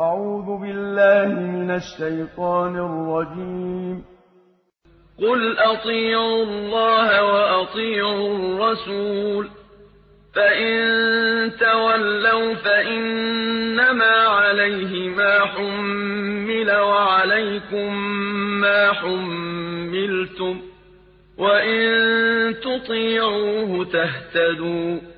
أعوذ بالله من الشيطان الرجيم. قل أطيعوا الله وأطيعوا الرسول. فإن تولوا فإنما عليه ما حمل وعليكم ما حملتم. وإن تطيعوه تهتدوا.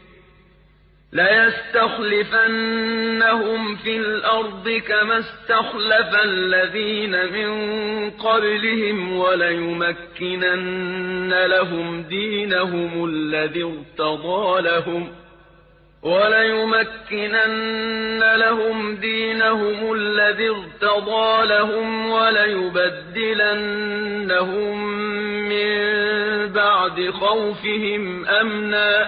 لَيَسْتَخْلِفَنَّهُمْ فِي الْأَرْضِ كَمَا اسْتَخْلَفَ الَّذِينَ مِن قَبْلِهِمْ وَلَيُمَكِّنَنَّ لَهُمْ دِينَهُمُ الَّذِي ارْتَضَىٰ لَهُمْ وَلَيُمَكِّنَنَّ لَهُمْ دِينَهُمُ الَّذِي ارْتَضَىٰ لَهُمْ وَلَيُبَدِّلَنَّهُم مِّن بَعْدِ خَوْفِهِمْ أَمْنًا ۚ